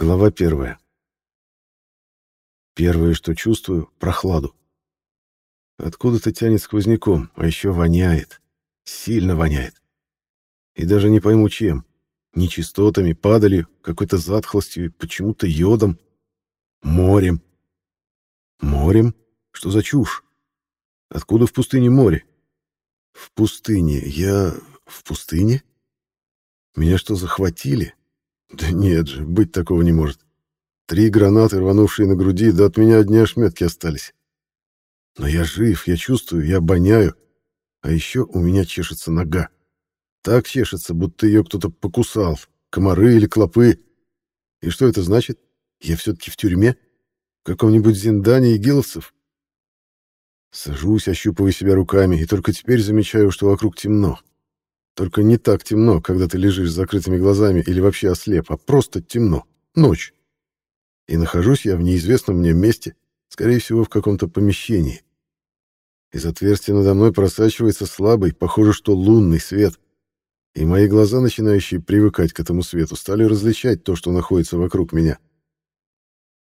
Глава первая. Первое, что чувствую — прохладу. Откуда-то тянет сквозняком, а еще воняет. Сильно воняет. И даже не пойму чем. Нечистотами, падалью, какой-то затхлостью, почему-то йодом. Морем. Морем? Что за чушь? Откуда в пустыне море? В пустыне. Я... в пустыне? Меня что, захватили? Да нет же, быть такого не может. Три гранаты, рванувшие на груди, да от меня одни ошметки остались. Но я жив, я чувствую, я обоняю. А еще у меня чешется нога. Так чешется, будто ее кто-то покусал. Комары или клопы. И что это значит? Я все-таки в тюрьме? В каком-нибудь зиндане игиловцев? Сажусь, ощупываю себя руками, и только теперь замечаю, что вокруг темно. Только не так темно, когда ты лежишь с закрытыми глазами или вообще ослеп, а просто темно. Ночь. И нахожусь я в неизвестном мне месте, скорее всего, в каком-то помещении. Из отверстия надо мной просачивается слабый, похоже, что лунный свет. И мои глаза, начинающие привыкать к этому свету, стали различать то, что находится вокруг меня.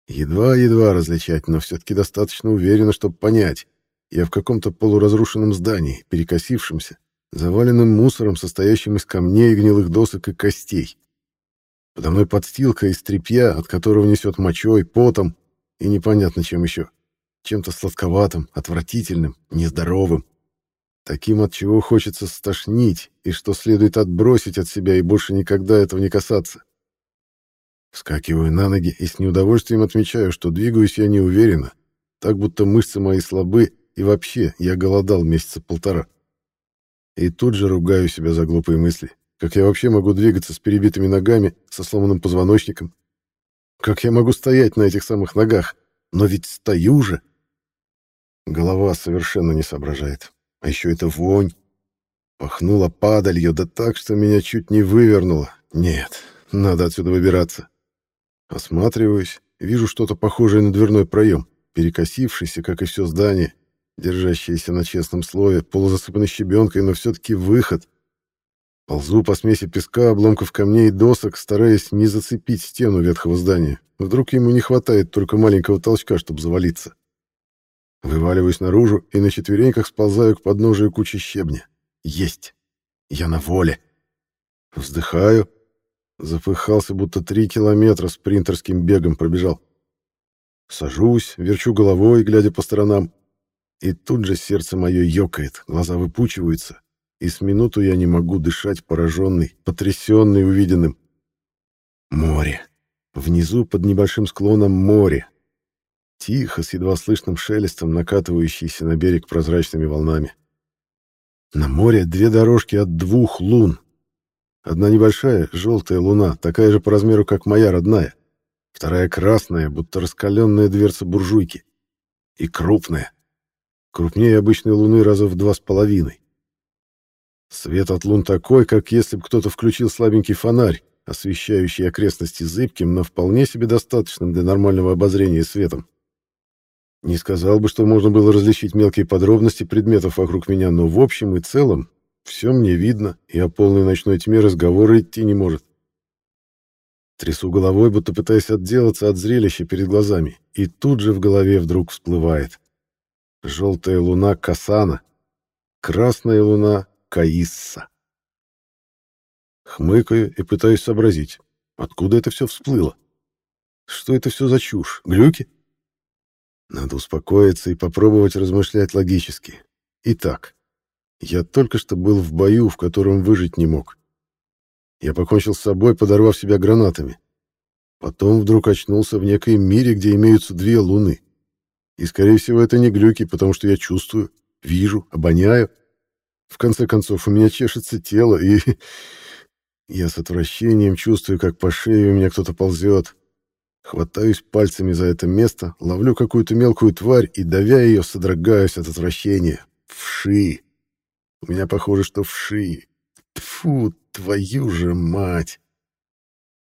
Едва-едва различать, но все-таки достаточно уверенно, чтобы понять. Я в каком-то полуразрушенном здании, перекосившемся, заваленным мусором, состоящим из камней, гнилых досок и костей. Подо мной подстилка из тряпья, от которого несет мочой, потом и непонятно чем еще. Чем-то сладковатым, отвратительным, нездоровым. Таким, от чего хочется стошнить, и что следует отбросить от себя и больше никогда этого не касаться. Вскакиваю на ноги и с неудовольствием отмечаю, что двигаюсь я неуверенно, так будто мышцы мои слабы, и вообще я голодал месяца полтора. И тут же ругаю себя за глупые мысли. Как я вообще могу двигаться с перебитыми ногами, со сломанным позвоночником? Как я могу стоять на этих самых ногах? Но ведь стою же. Голова совершенно не соображает. А еще это вонь. Пахнула падалью, да так, что меня чуть не вывернуло. Нет, надо отсюда выбираться. Осматриваюсь, вижу что-то похожее на дверной проем, перекосившийся, как и все здание, держащаяся на честном слове, полузасыпанной щебенкой, но все-таки выход. Ползу по смеси песка, обломков камней и досок, стараясь не зацепить стену ветхого здания. Вдруг ему не хватает только маленького толчка, чтобы завалиться. Вываливаюсь наружу и на четвереньках сползаю к подножию кучи щебня. Есть! Я на воле! Вздыхаю. Запыхался, будто три километра спринтерским бегом пробежал. Сажусь, верчу головой, глядя по сторонам. И тут же сердце мое ёкает, глаза выпучиваются, и с минуту я не могу дышать, пораженный, потрясенный увиденным. Море. Внизу, под небольшим склоном, море. Тихо, с едва слышным шелестом, накатывающийся на берег прозрачными волнами. На море две дорожки от двух лун. Одна небольшая, желтая луна, такая же по размеру, как моя родная. Вторая красная, будто раскаленная дверца буржуйки. И крупная, крупнее обычной Луны раза в два с половиной. Свет от лун такой, как если бы кто-то включил слабенький фонарь, освещающий окрестности зыбким, но вполне себе достаточным для нормального обозрения светом. Не сказал бы, что можно было различить мелкие подробности предметов вокруг меня, но в общем и целом все мне видно, и о полной ночной тьме разговора идти не может. Трясу головой, будто пытаясь отделаться от зрелища перед глазами, и тут же в голове вдруг всплывает. Желтая луна Касана, красная луна Каисса. Хмыкаю и пытаюсь сообразить, откуда это все всплыло. Что это все за чушь? Глюки? Надо успокоиться и попробовать размышлять логически. Итак, я только что был в бою, в котором выжить не мог. Я покончил с собой, подорвав себя гранатами. Потом вдруг очнулся в некоем мире, где имеются две луны. И, скорее всего, это не глюки, потому что я чувствую, вижу, обоняю. В конце концов, у меня чешется тело, и я с отвращением чувствую, как по шее у меня кто-то ползет. Хватаюсь пальцами за это место, ловлю какую-то мелкую тварь и, давя ее, содрогаюсь от отвращения. Вши. У меня похоже, что вши. Тфу, твою же мать.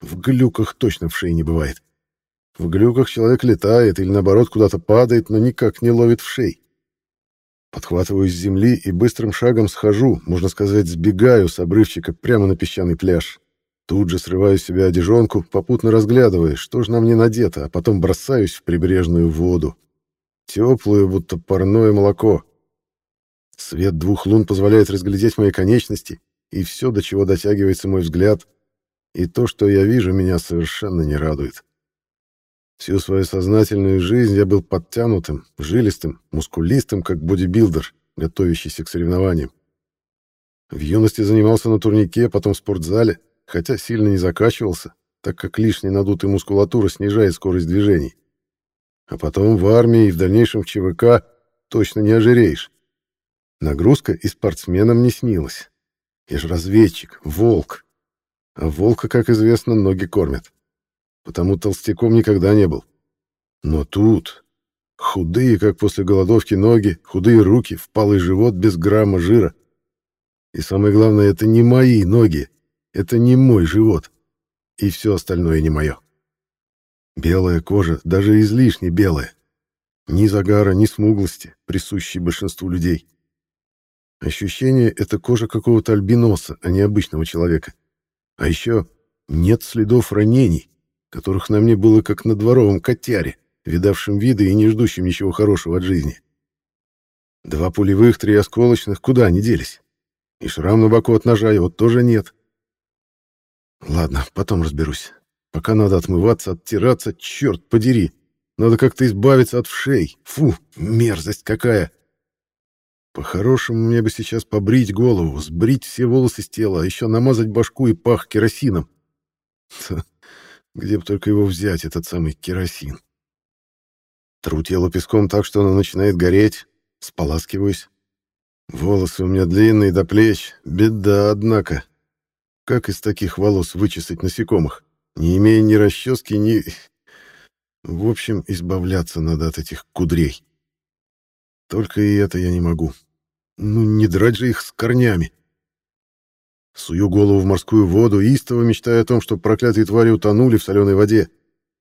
В глюках точно вши не бывает. В глюках человек летает или, наоборот, куда-то падает, но никак не ловит в шей. Подхватываю с земли и быстрым шагом схожу, можно сказать, сбегаю с обрывчика прямо на песчаный пляж. Тут же срываю с себя одежонку, попутно разглядывая, что же на мне надето, а потом бросаюсь в прибрежную воду. Теплую, будто парное молоко. Свет двух лун позволяет разглядеть мои конечности и все, до чего дотягивается мой взгляд, и то, что я вижу, меня совершенно не радует. Всю свою сознательную жизнь я был подтянутым, жилистым, мускулистым, как бодибилдер, готовящийся к соревнованиям. В юности занимался на турнике, потом в спортзале, хотя сильно не закачивался, так как лишняя надутая мускулатура снижает скорость движений. А потом в армии и в дальнейшем в ЧВК точно не ожиреешь. Нагрузка и спортсменам не снилась. Я же разведчик, волк. А волка, как известно, ноги кормят. Потому толстяком никогда не был. Но тут худые, как после голодовки, ноги, худые руки, впалый живот без грамма жира. И самое главное, это не мои ноги, это не мой живот. И все остальное не мое. Белая кожа, даже излишне белая. Ни загара, ни смуглости, присущей большинству людей. Ощущение — это кожа какого-то альбиноса, а не обычного человека. А еще нет следов ранений, которых на мне было как на дворовом котяре, видавшем виды и не ждущем ничего хорошего от жизни. Два пулевых, три осколочных, куда они делись? И шрам на боку от ножа его тоже нет. Ладно, потом разберусь. Пока надо отмываться, оттираться, черт подери. Надо как-то избавиться от вшей. Фу, мерзость какая. По-хорошему, мне бы сейчас побрить голову, сбрить все волосы с тела, а еще намазать башку и пах керосином. Где бы только его взять, этот самый керосин. Тру тело песком так, что оно начинает гореть, споласкиваюсь. Волосы у меня длинные до плеч, беда, однако. Как из таких волос вычесать насекомых, не имея ни расчески, ни... В общем, избавляться надо от этих кудрей. Только и это я не могу. Ну, не драть же их с корнями. Сую голову в морскую воду, истово мечтая о том, что проклятые твари утонули в соленой воде.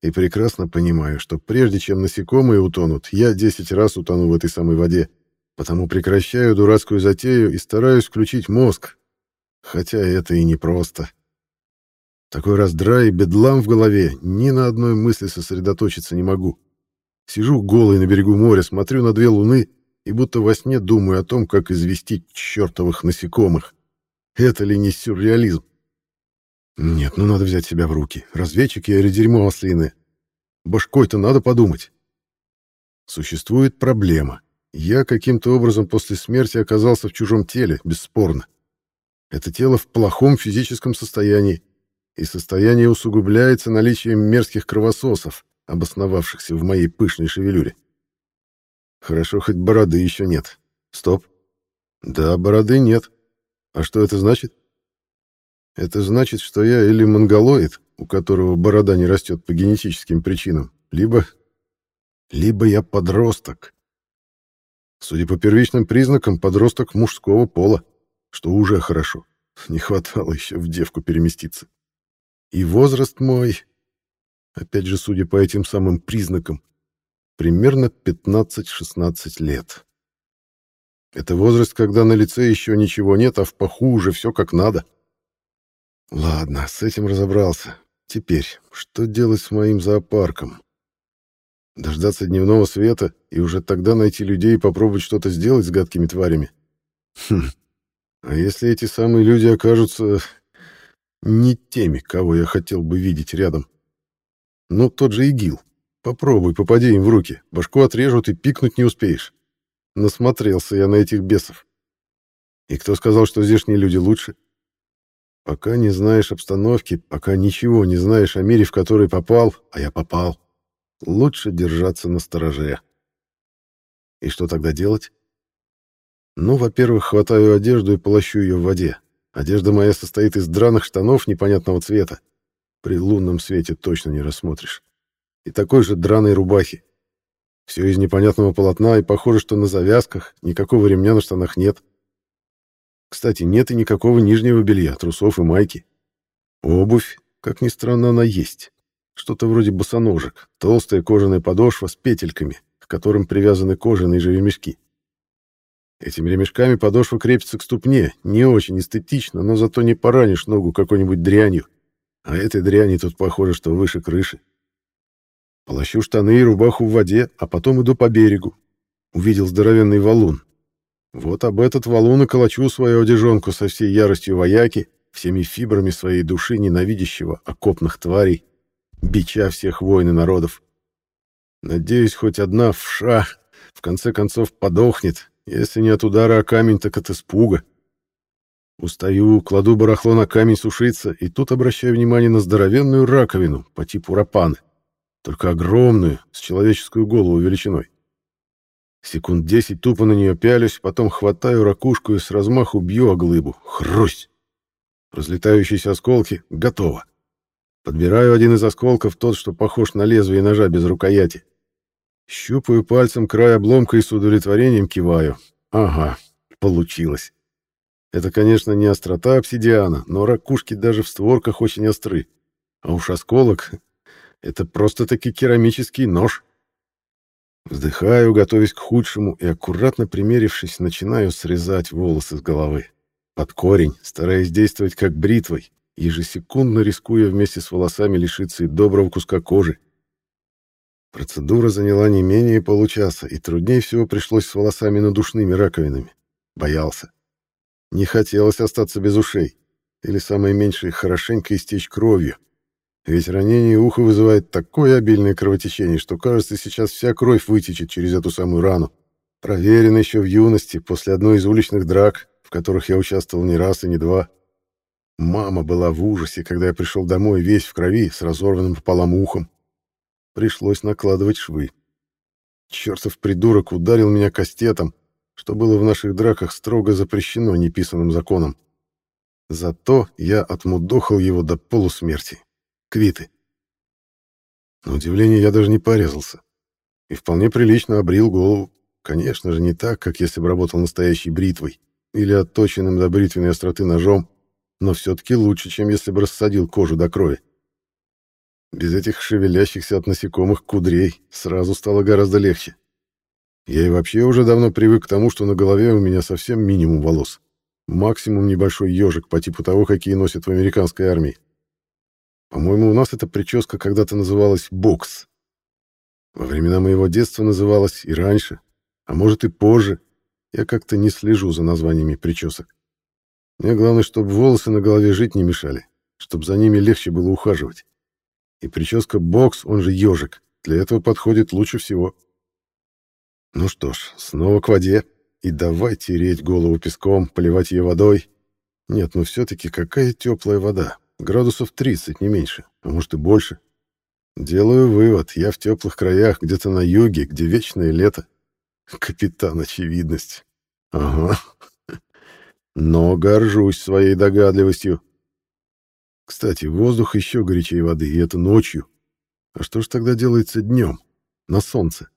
И прекрасно понимаю, что прежде чем насекомые утонут, я десять раз утону в этой самой воде. Потому прекращаю дурацкую затею и стараюсь включить мозг, Хотя это и непросто. Такой раздрай и бедлам в голове, ни на одной мысли сосредоточиться не могу. Сижу голый на берегу моря, смотрю на две луны и будто во сне думаю о том, как извести чертовых насекомых. Это ли не сюрреализм? Нет, ну надо взять себя в руки. Разведчик я или дерьмо ослиное. Башкой-то надо подумать. Существует проблема. Я каким-то образом после смерти оказался в чужом теле, бесспорно. Это тело в плохом физическом состоянии, и состояние усугубляется наличием мерзких кровососов, обосновавшихся в моей пышной шевелюре. Хорошо, хоть бороды еще нет. Стоп. Да, бороды нет. А что это значит? Это значит, что я или монголоид, у которого борода не растет по генетическим причинам, либо... либо я подросток. Судя по первичным признакам, подросток мужского пола что уже хорошо. Не хватало еще в девку переместиться. И возраст мой, опять же, судя по этим самым признакам, примерно 15-16 лет. Это возраст, когда на лице еще ничего нет, а в паху уже все как надо. Ладно, с этим разобрался. Теперь, что делать с моим зоопарком? Дождаться дневного света и уже тогда найти людей и попробовать что-то сделать с гадкими тварями? Хм, а если эти самые люди окажутся не теми, кого я хотел бы видеть рядом? Ну, тот же ИГИЛ. Попробуй, попади им в руки. Башку отрежут и пикнуть не успеешь. Насмотрелся я на этих бесов. И кто сказал, что здешние люди лучше? Пока не знаешь обстановки, пока ничего не знаешь о мире, в который попал, а я попал, лучше держаться на стороже. И что тогда делать? Ну, во-первых, хватаю одежду и полощу ее в воде. Одежда моя состоит из драных штанов непонятного цвета. При лунном свете точно не рассмотришь. И такой же драной рубахи. Все из непонятного полотна, и похоже, что на завязках никакого ремня на штанах нет. Кстати, нет и никакого нижнего белья, трусов и майки. Обувь, как ни странно, она есть. Что-то вроде босоножек, толстая кожаная подошва с петельками, к которым привязаны кожаные же ремешки. Этими ремешками подошва крепится к ступне, не очень эстетично, но зато не поранишь ногу какой-нибудь дрянью. А этой дряни тут похоже, что выше крыши. Полощу штаны и рубаху в воде, а потом иду по берегу. Увидел здоровенный валун. Вот об этот валун и колочу свою одежонку со всей яростью вояки, всеми фибрами своей души ненавидящего окопных тварей, бича всех войн и народов. Надеюсь, хоть одна вша в конце концов подохнет, если не от удара о камень, так от испуга. Устаю, кладу барахло на камень сушиться, и тут обращаю внимание на здоровенную раковину по типу рапаны, только огромную, с человеческую голову величиной. Секунд десять тупо на нее пялюсь, потом хватаю ракушку и с размаху бью о глыбу. Хрусть! Разлетающиеся осколки. Готово. Подбираю один из осколков, тот, что похож на лезвие ножа без рукояти. Щупаю пальцем край обломка и с удовлетворением киваю. Ага, получилось. Это, конечно, не острота обсидиана, но ракушки даже в створках очень остры. А уж осколок — это просто-таки керамический нож. Вздыхаю, готовясь к худшему, и, аккуратно примерившись, начинаю срезать волосы с головы. Под корень, стараясь действовать как бритвой, ежесекундно рискуя вместе с волосами лишиться и доброго куска кожи. Процедура заняла не менее получаса, и труднее всего пришлось с волосами надушными раковинами. Боялся. Не хотелось остаться без ушей, или самое меньшее хорошенько истечь кровью. Ведь ранение уха вызывает такое обильное кровотечение, что, кажется, сейчас вся кровь вытечет через эту самую рану. Проверено еще в юности, после одной из уличных драк, в которых я участвовал не раз и не два. Мама была в ужасе, когда я пришел домой весь в крови, с разорванным пополам ухом. Пришлось накладывать швы. Чертов придурок ударил меня кастетом, что было в наших драках строго запрещено неписанным законом. Зато я отмудохал его до полусмерти. Квиты. На удивление я даже не порезался. И вполне прилично обрил голову. Конечно же, не так, как если бы работал настоящей бритвой или отточенным до бритвенной остроты ножом, но все-таки лучше, чем если бы рассадил кожу до крови. Без этих шевелящихся от насекомых кудрей сразу стало гораздо легче. Я и вообще уже давно привык к тому, что на голове у меня совсем минимум волос. Максимум небольшой ежик по типу того, какие носят в американской армии. По-моему, у нас эта прическа когда-то называлась «бокс». Во времена моего детства называлась и раньше, а может и позже. Я как-то не слежу за названиями причесок. Мне главное, чтобы волосы на голове жить не мешали, чтобы за ними легче было ухаживать. И прическа «бокс», он же ежик, для этого подходит лучше всего. Ну что ж, снова к воде. И давай тереть голову песком, поливать ее водой. Нет, ну все-таки какая теплая вода. Градусов 30, не меньше, а может и больше. Делаю вывод, я в теплых краях, где-то на юге, где вечное лето. Капитан очевидность. Ага. Но горжусь своей догадливостью. Кстати, воздух еще горячее воды, и это ночью. А что ж тогда делается днем, на солнце?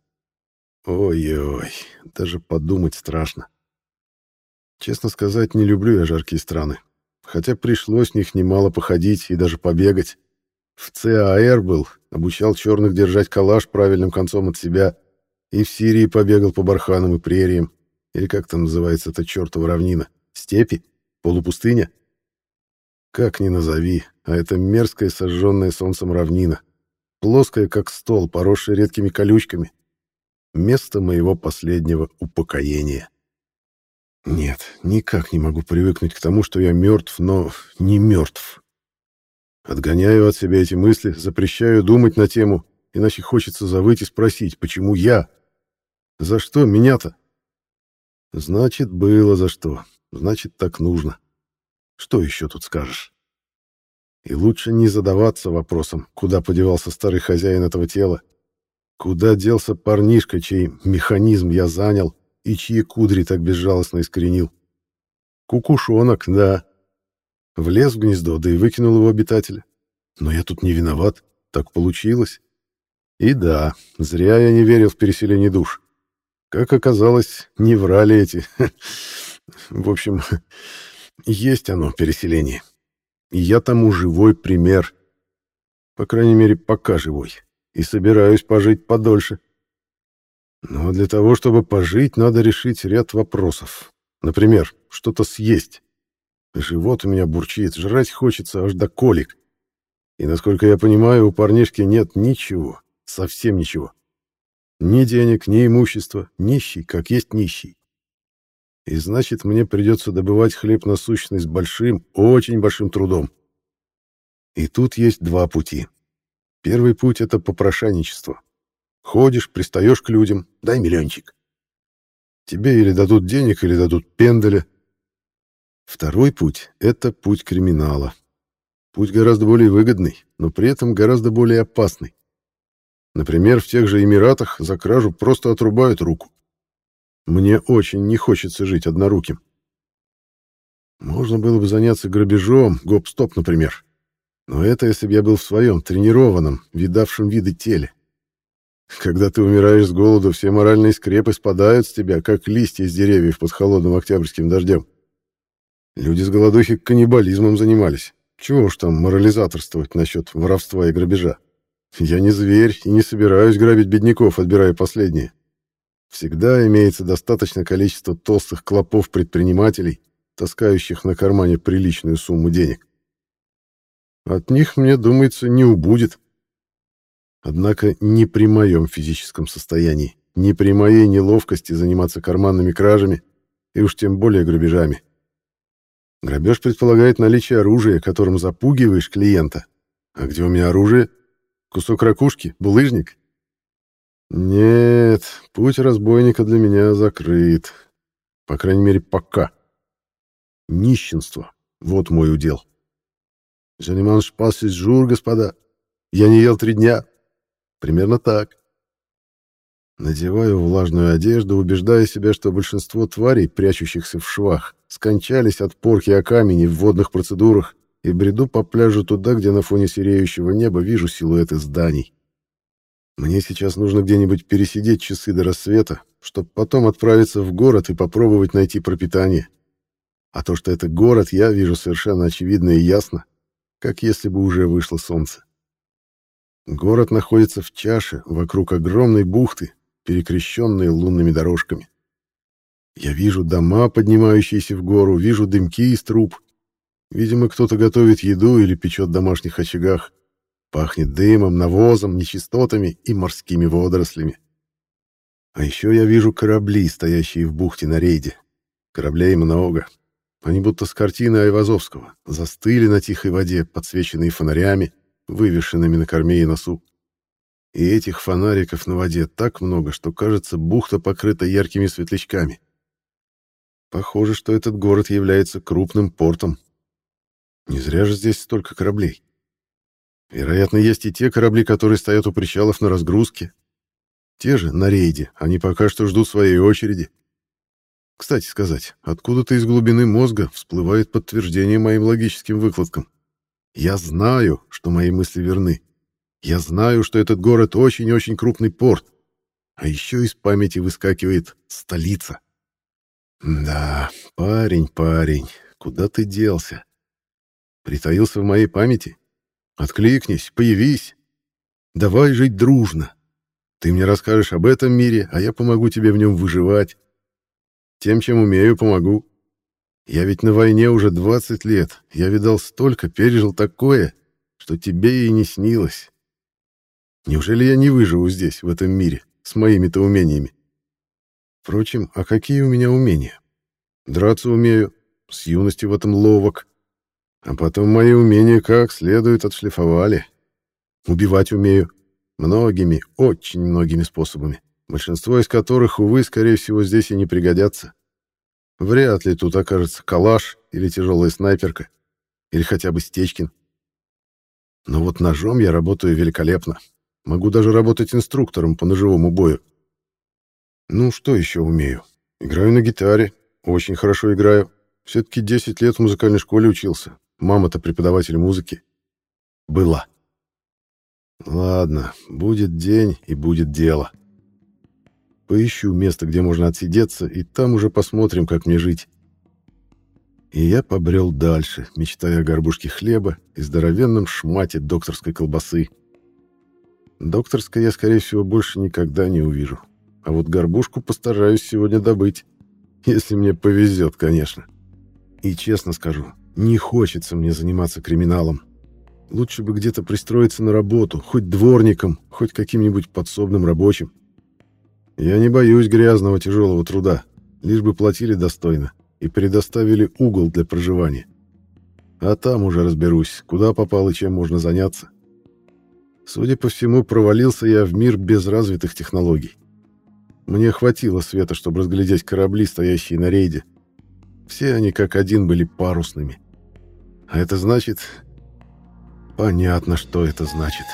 Ой-ой, даже подумать страшно. Честно сказать, не люблю я жаркие страны. Хотя пришлось них немало походить и даже побегать. В ЦАР был, обучал черных держать калаш правильным концом от себя. И в Сирии побегал по барханам и прериям. Или как там называется эта чертова равнина? Степи? Полупустыня? Как ни назови, а это мерзкая сожженная солнцем равнина. Плоская, как стол, поросшая редкими колючками место моего последнего упокоения. Нет, никак не могу привыкнуть к тому, что я мертв, но не мертв. Отгоняю от себя эти мысли, запрещаю думать на тему, иначе хочется завыть и спросить, почему я? За что меня-то? Значит, было за что. Значит, так нужно. Что еще тут скажешь? И лучше не задаваться вопросом, куда подевался старый хозяин этого тела, Куда делся парнишка, чей механизм я занял и чьи кудри так безжалостно искоренил? Кукушонок, да. Влез в гнездо, да и выкинул его обитателя. Но я тут не виноват, так получилось. И да, зря я не верил в переселение душ. Как оказалось, не врали эти. В общем, есть оно, переселение. И я тому живой пример. По крайней мере, пока живой и собираюсь пожить подольше. Но для того, чтобы пожить, надо решить ряд вопросов. Например, что-то съесть. Живот у меня бурчит, жрать хочется аж до колик. И, насколько я понимаю, у парнишки нет ничего, совсем ничего. Ни денег, ни имущества, нищий, как есть нищий. И значит, мне придется добывать хлеб насущный с большим, очень большим трудом. И тут есть два пути. Первый путь — это попрошайничество. Ходишь, пристаешь к людям, дай миллиончик. Тебе или дадут денег, или дадут пенделя. Второй путь — это путь криминала. Путь гораздо более выгодный, но при этом гораздо более опасный. Например, в тех же Эмиратах за кражу просто отрубают руку. Мне очень не хочется жить одноруким. Можно было бы заняться грабежом, гоп-стоп, например. Но это если бы я был в своем тренированном, видавшем виды теле. Когда ты умираешь с голоду, все моральные скрепы спадают с тебя, как листья с деревьев под холодным октябрьским дождем. Люди с голодухи каннибализмом занимались. Чего уж там морализаторствовать насчет воровства и грабежа. Я не зверь и не собираюсь грабить бедняков, отбирая последние. Всегда имеется достаточное количество толстых клопов предпринимателей, таскающих на кармане приличную сумму денег. От них, мне думается, не убудет. Однако не при моем физическом состоянии, не при моей неловкости заниматься карманными кражами и уж тем более грабежами. Грабеж предполагает наличие оружия, которым запугиваешь клиента. А где у меня оружие? Кусок ракушки? Булыжник? Нет, путь разбойника для меня закрыт. По крайней мере, пока. Нищенство. Вот мой удел. Жаниман шпас из жур, господа. Я не ел три дня. Примерно так. Надеваю влажную одежду, убеждая себя, что большинство тварей, прячущихся в швах, скончались от порки о камени в водных процедурах, и бреду по пляжу туда, где на фоне сереющего неба вижу силуэты зданий. Мне сейчас нужно где-нибудь пересидеть часы до рассвета, чтобы потом отправиться в город и попробовать найти пропитание. А то, что это город, я вижу совершенно очевидно и ясно, как если бы уже вышло солнце. Город находится в чаше вокруг огромной бухты, перекрещенной лунными дорожками. Я вижу дома, поднимающиеся в гору, вижу дымки из труб. Видимо, кто-то готовит еду или печет в домашних очагах. Пахнет дымом, навозом, нечистотами и морскими водорослями. А еще я вижу корабли, стоящие в бухте на рейде. Кораблей много, они будто с картины Айвазовского, застыли на тихой воде, подсвеченные фонарями, вывешенными на корме и носу. И этих фонариков на воде так много, что, кажется, бухта покрыта яркими светлячками. Похоже, что этот город является крупным портом. Не зря же здесь столько кораблей. Вероятно, есть и те корабли, которые стоят у причалов на разгрузке. Те же на рейде, они пока что ждут своей очереди. Кстати сказать, откуда-то из глубины мозга всплывает подтверждение моим логическим выкладкам. Я знаю, что мои мысли верны. Я знаю, что этот город очень-очень крупный порт. А еще из памяти выскакивает столица. Да, парень, парень, куда ты делся? Притаился в моей памяти? Откликнись, появись. Давай жить дружно. Ты мне расскажешь об этом мире, а я помогу тебе в нем выживать. Тем, чем умею, помогу. Я ведь на войне уже 20 лет. Я видал столько, пережил такое, что тебе и не снилось. Неужели я не выживу здесь, в этом мире, с моими-то умениями? Впрочем, а какие у меня умения? Драться умею, с юности в этом ловок. А потом мои умения как следует отшлифовали. Убивать умею. Многими, очень многими способами большинство из которых, увы, скорее всего, здесь и не пригодятся. Вряд ли тут окажется калаш или тяжелая снайперка, или хотя бы Стечкин. Но вот ножом я работаю великолепно. Могу даже работать инструктором по ножевому бою. Ну, что еще умею? Играю на гитаре. Очень хорошо играю. Все-таки 10 лет в музыкальной школе учился. Мама-то преподаватель музыки. Была. Ладно, будет день и будет дело. Поищу место, где можно отсидеться, и там уже посмотрим, как мне жить. И я побрел дальше, мечтая о горбушке хлеба и здоровенном шмате докторской колбасы. Докторской я, скорее всего, больше никогда не увижу. А вот горбушку постараюсь сегодня добыть. Если мне повезет, конечно. И честно скажу, не хочется мне заниматься криминалом. Лучше бы где-то пристроиться на работу, хоть дворником, хоть каким-нибудь подсобным рабочим. Я не боюсь грязного тяжелого труда, лишь бы платили достойно и предоставили угол для проживания. А там уже разберусь, куда попал и чем можно заняться. Судя по всему, провалился я в мир без развитых технологий. Мне хватило света, чтобы разглядеть корабли, стоящие на рейде. Все они как один были парусными. А это значит... Понятно, что это значит.